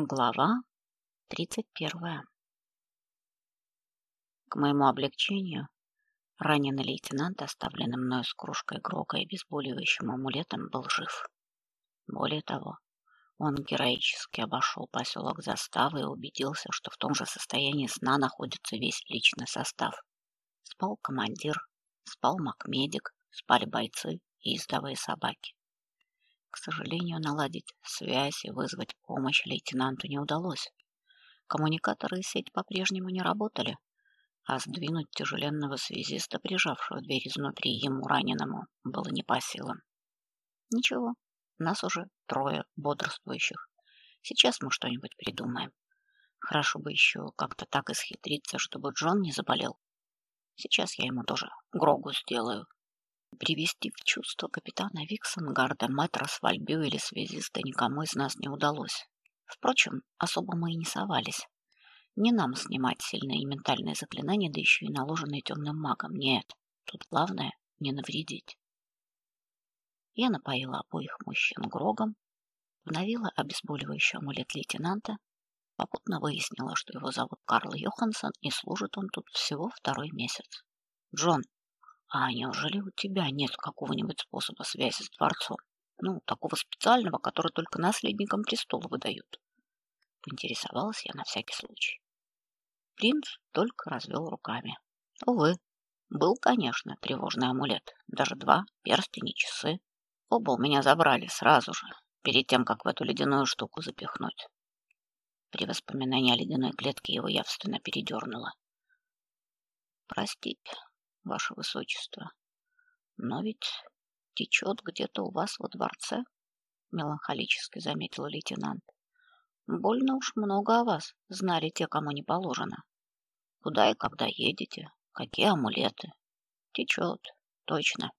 Глава 31. К моему облегчению, раненый лейтенант, оставленный мною с кружкой грока и обезболивающим амулетом, был жив. Более того, он героически обошел поселок заставы и убедился, что в том же состоянии сна находится весь личный состав. Спал командир, спал макмедик, спали бойцы и ездовые собаки. К сожалению, наладить связь и вызвать помощь лейтенанту не удалось. Коммуникаторы и сеть по-прежнему не работали, а сдвинуть тяжеленного связиста, прижавшего дверь изнутри ему раненому, было не по силам. Ничего, нас уже трое бодрствующих. Сейчас мы что-нибудь придумаем. Хорошо бы еще как-то так исхитриться, чтобы Джон не заболел. Сейчас я ему тоже Грогу сделаю. Привести в чувство капитана Виксенгарда, мэтра Свальбю или связиста никому из нас не удалось. Впрочем, особо мы и не совались. Не нам снимать сильные ментальные заклинания, да еще и наложенные темным магом. Нет, тут главное не навредить. Я напоила обоих мужчин грогом, обновила обезболивающий амулет лейтенанта, попутно выяснила, что его зовут Карл Йоханссон и служит он тут всего второй месяц. Джон, а неужели у тебя нет какого-нибудь способа связи с дворцом? Ну, такого специального, который только наследникам престола выдают. Поинтересовалась я на всякий случай. Принц только развел руками. Увы, был, конечно, тревожный амулет, даже два перстени, часы. Оба у меня забрали сразу же, перед тем, как в эту ледяную штуку запихнуть. При воспоминании о ледяной клетке его явственно передернуло. Простите, ваше высочество. Но ведь течет где-то у вас во дворце, меланхолически заметил лейтенант. Больно уж много о вас знали те, кому не положено. Куда и когда едете? Какие амулеты? Течет, точно.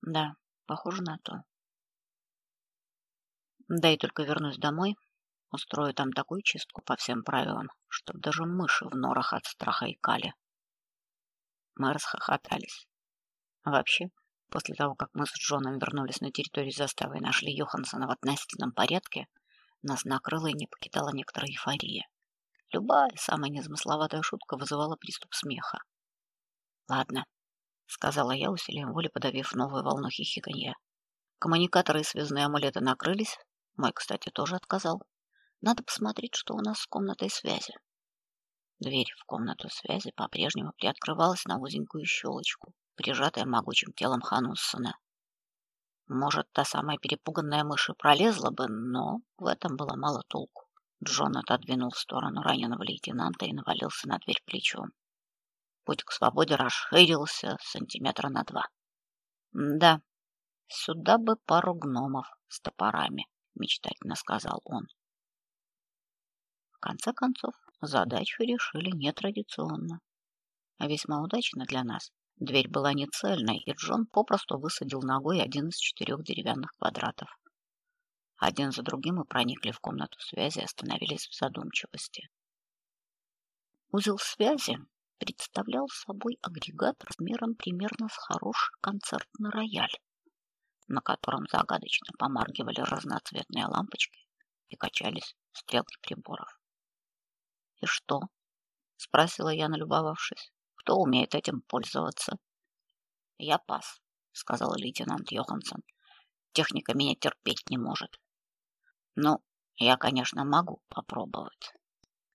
Да, похоже на то. Да и только вернусь домой, устрою там такую чистку по всем правилам, чтобы даже мыши в норах от страха икали. Мы расхохотались. Вообще, после того, как мы с Джоном вернулись на территорию заставы и нашли Йохансона в относительном порядке, нас накрыла и не покидала некоторая эйфория. Любая самая незамысловатая шутка вызывала приступ смеха. Ладно, сказала я усилием воли, подавив новую волну хихиканья. Коммуникаторы и связные амулеты накрылись. Мой, кстати, тоже отказал. Надо посмотреть, что у нас с комнатой связи. Дверь в комнату связи по-прежнему приоткрывалась на узенькую щелочку, прижатая могучим телом Хануссона. Может, та самая перепуганная мышь и пролезла бы, но в этом было мало толку. Джон отодвинул в сторону раненого лейтенанта и навалился на дверь плечом. Путь к свободе расширился сантиметра на два. Да, сюда бы пару гномов с топорами, мечтательно сказал он. В конце концов, задачу решили нетрадиционно. А весьма удачно для нас. Дверь была не цельной, и Джон попросту высадил ногой один из четырех деревянных квадратов. Один за другим мы проникли в комнату связи и остановились в задумчивости. Узел связи представлял собой агрегат размером примерно с хороший концертный рояль, на котором загадочно помаргивали разноцветные лампочки и качались стрелки приборов. И что? спросила я, налюбовавшись. Кто умеет этим пользоваться? Я пас, сказал лейтенант Йоханссон. Техника меня терпеть не может. Ну, я, конечно, могу попробовать.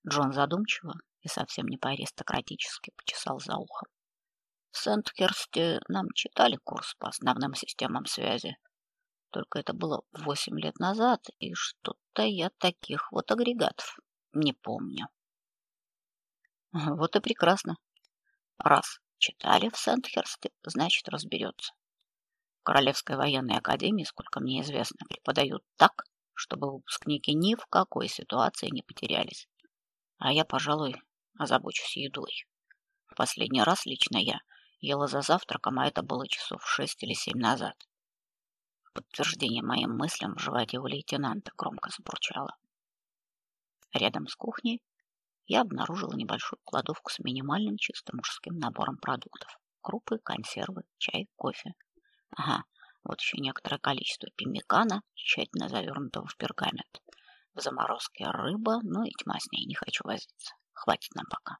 Джон задумчиво и совсем не по-аристократически почесал за ухом. В Сент-Керсте нам читали курс по основным системам связи. Только это было восемь лет назад, и что-то я таких вот агрегатов не помню. Вот и прекрасно. Раз читали в Сент-Херсте, значит, разберется. В Королевской военной академии, сколько мне известно, преподают так, чтобы выпускники ни в какой ситуации не потерялись. А я, пожалуй, озабочусь едой. В последний раз лично я ела за завтраком, а это было часов шесть или семь назад. В подтверждение моим мыслям в животе у лейтенанта громко забурчало. Рядом с кухней я обнаружила небольшую кладовку с минимальным чисто мужским набором продуктов: крупы, консервы, чай, кофе. Ага, вот еще некоторое количество пимикана, тщательно завернутого в пергамент. В заморозке рыба, но и тьма с ней, не хочу возиться. Хватит нам пока.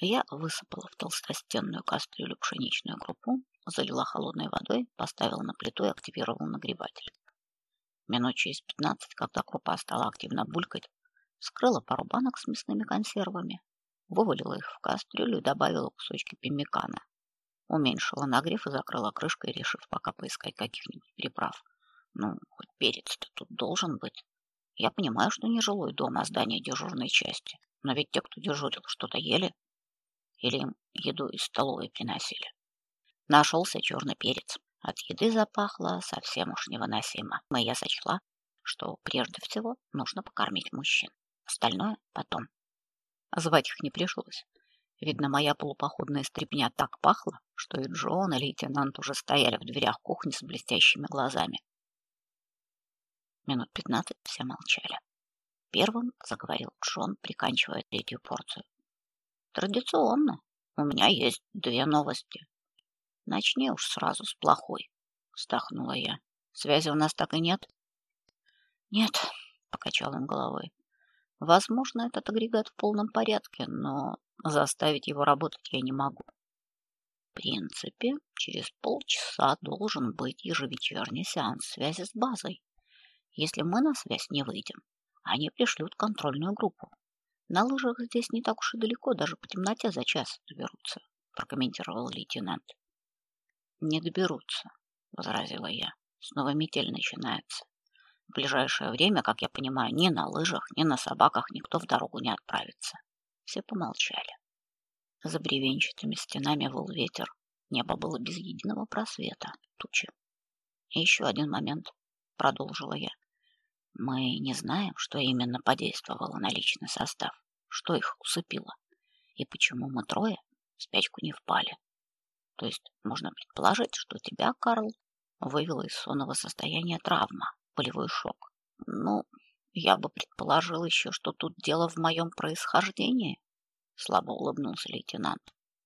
Я высыпала в толстостенную кастрюлю пшеничную крупу, залила холодной водой, поставила на плиту и активировала нагреватель. Минут через пятнадцать, когда крупа стала активно булькать, вскрыла пару банок с мясными консервами, вывалила их в кастрюлю и добавила кусочки пеммикана. Уменьшила нагрев и закрыла крышкой, решив пока поискать каких-нибудь приправ. Ну, хоть перец-то тут должен быть. Я понимаю, что не жилой дом, а здание дежурной части. Но ведь те, кто дежурил, что-то ели. Или им еду из столовой приносили. Нашелся черный перец. От еды запахло совсем уж невыносимо. Но я сочла, что прежде всего нужно покормить мужчин. Остальное потом. Звать их не пришлось. Видно, моя полупоходная стряпня так пахла, что и Джон, и лейтенант уже стояли в дверях кухни с блестящими глазами. Минут пятнадцать все молчали. Первым заговорил Джон, приканчивая третью порцию. Традиционно. У меня есть две новости. Начни уж сразу с плохой, вздохнула я. Связи у нас так и нет? Нет, покачал он головой. Возможно, этот агрегат в полном порядке, но заставить его работать я не могу. В принципе, через полчаса должен быть ежевечерний сеанс связи с базой. Если мы на связь не выйдем, они пришлют контрольную группу. На лыжах здесь не так уж и далеко, даже по темноте за час доберутся, прокомментировал лейтенант. Не доберутся, возразила я. Снова метель начинается. В ближайшее время, как я понимаю, ни на лыжах, ни на собаках никто в дорогу не отправится. Все помолчали. За бревенчатыми стенами выл ветер. Небо было без единого просвета, тучи. И еще один момент, продолжила я. Мы не знаем, что именно подействовало на личный состав, что их усыпило, и почему мы трое в спячку не впали. То есть можно предположить, что тебя, Карл, вывела из сонного состояния травма, болевой шок. Ну, я бы предположил еще, что тут дело в моем происхождении, слабо улыбнулся лейтенант.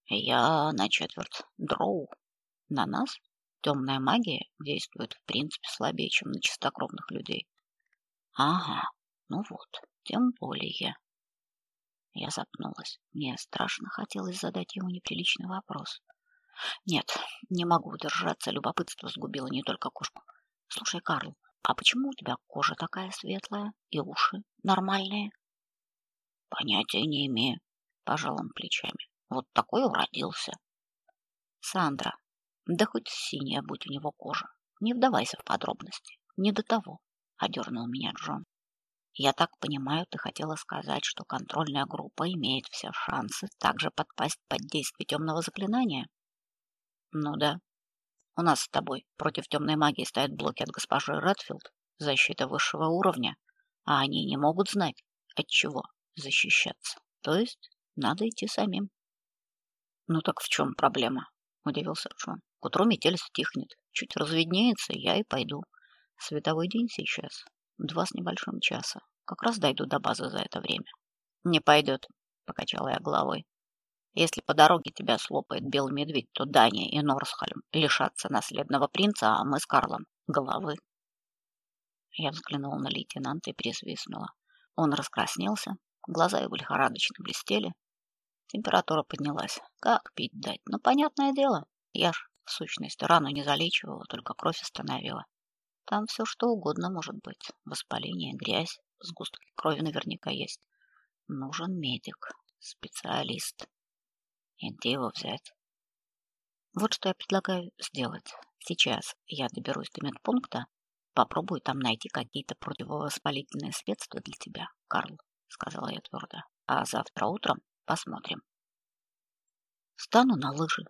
Я на четверть дроу. На нас темная магия действует в принципе слабее, чем на чистокровных людей. Ага, ну вот, тем более. Я запнулась. Мне страшно хотелось задать ему неприличный вопрос. Нет, не могу удержаться, любопытство сгубило не только кошку. Слушай, Карл, а почему у тебя кожа такая светлая и уши нормальные? Понятия не имею, пожал он плечами. Вот такой уродился. Сандра, да хоть синяя будь у него кожа. Не вдавайся в подробности. Не до того одернул меня Джон. Я так понимаю, ты хотела сказать, что контрольная группа имеет все шансы также подпасть под действие темного заклинания? Ну да. У нас с тобой против темной магии стоят блоки от госпожи Редфилд, защита высшего уровня, а они не могут знать, от чего защищаться. То есть надо идти самим. Ну так в чем проблема? удивился Джон. К утру метель стихнет, чуть разведнеется, я и пойду. Световой день сейчас. Два с небольшим часа. Как раз дойду до базы за это время. Не пойдет, покачала я головой. Если по дороге тебя слопает белый медведь, то Дания и Норсхольм лишатся наследного принца, а мы с Карлом головы. Я взглянула на лейтенанта и присвистнула. Он раскраснелся, глаза его лихорадочно блестели. Температура поднялась. Как пить дать? Ну, понятное дело. Я ж, в сущности, рану не залечивала, только кровь остановила. Там все что угодно может быть. Воспаление, грязь, сгустки крови наверняка есть. Нужен медик, специалист. И его взять? Вот что я предлагаю сделать. Сейчас я доберусь до медпункта, попробую там найти какие-то противовоспалительные средства для тебя, Карл, сказала я твердо. А завтра утром посмотрим. Стану на лыжи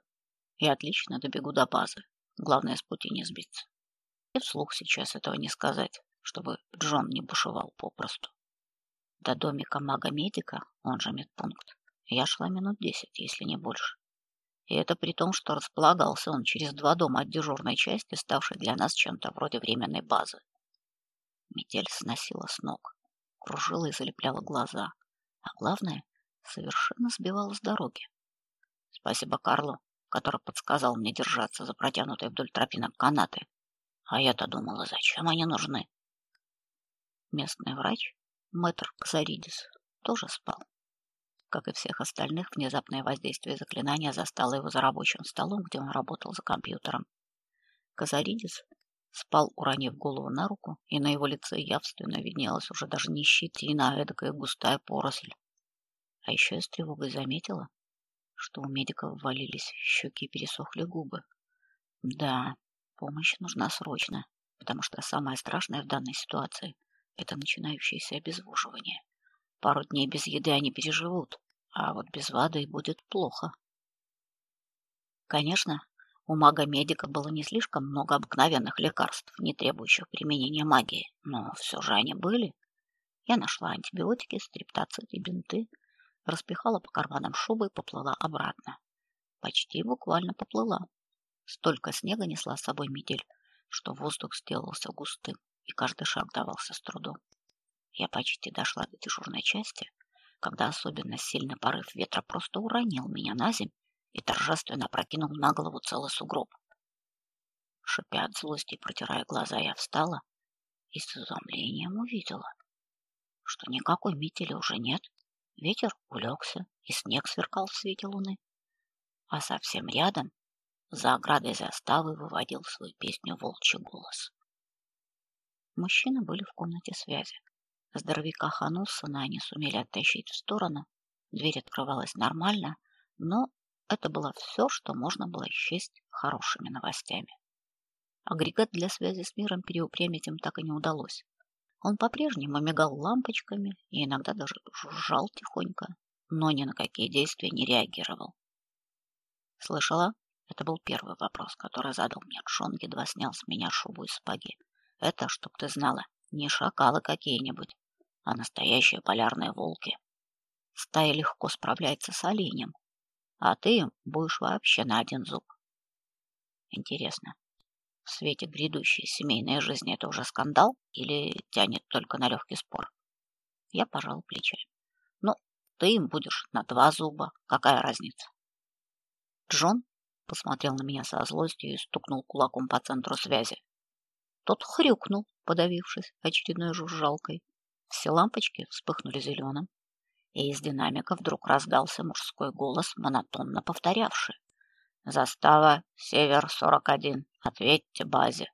и отлично добегу до базы. Главное с пути не сбиться. И вслух сейчас этого не сказать, чтобы Джон не бушевал попросту. До домика мага-медика, он же медпункт, я шла минут десять, если не больше. И это при том, что располагался он через два дома от дежурной части, ставшей для нас чем-то вроде временной базы. Метель сносила с ног, кружила и залепляла глаза, а главное, совершенно сбивала с дороги. Спасибо Карлу, который подсказал мне держаться за протянутые вдоль тропинок канаты, а я-то думала, зачем они нужны? Местный врач, мэтр Ксаридис тоже спал. Как и всех остальных, внезапное воздействие заклинания застало его за рабочим столом, где он работал за компьютером. Казаридис спал, уронив голову на руку, и на его лице явственно виднелась уже даже не щетина, а эдакая густая поросль. А еще я с тревогой заметила, что у медика ввалились щеки и пересохли губы. Да, помощь нужна срочно, потому что самое страшное в данной ситуации – это начинающееся обезвоживание. Пару дней без еды они переживут, а вот без воды будет плохо. Конечно, у мага-медика было не слишком много обыкновенных лекарств, не требующих применения магии, но все же они были. Я нашла антибиотики, стриптоцит и бинты, распихала по карманам шубы и поплыла обратно. Почти буквально поплыла. Столько снега несла с собой метель, что воздух сделался густым, и каждый шаг давался с трудом. Я почти дошла до дежурной части, когда особенно сильный порыв ветра просто уронил меня на землю и торжественно прокинул на голову целый сугроб. Шипя от злости и протирая глаза, я встала и с изумлением увидела, что никакой метели уже нет. Ветер улегся, и снег сверкал в свете луны. А совсем рядом, за оградой заставы, выводил свою песню волчий голос. Мужчины были в комнате связи. Здоровяка Хануссона они сумели оттащить в сторону. Дверь открывалась нормально, но это было все, что можно было счесть хорошими новостями. Агрегат для связи с миром переупрямить им так и не удалось. Он по-прежнему мигал лампочками и иногда даже жужжал тихонько, но ни на какие действия не реагировал. Слышала? Это был первый вопрос, который задал мне Джон, едва снял с меня шубу и сапоги. Это, чтоб ты знала, не шакалы какие-нибудь, а настоящие полярные волки. Стая легко справляется с оленем, а ты будешь вообще на один зуб. Интересно, в свете грядущей семейной жизни это уже скандал или тянет только на легкий спор? Я пожал плечами. Ну, ты им будешь на два зуба, какая разница? Джон посмотрел на меня со злостью и стукнул кулаком по центру связи. Тот хрюкнул, подавившись очередной жужжалкой. Все лампочки вспыхнули зеленым, и из динамика вдруг раздался мужской голос, монотонно повторявший: "Застава Север 41. Ответьте базе".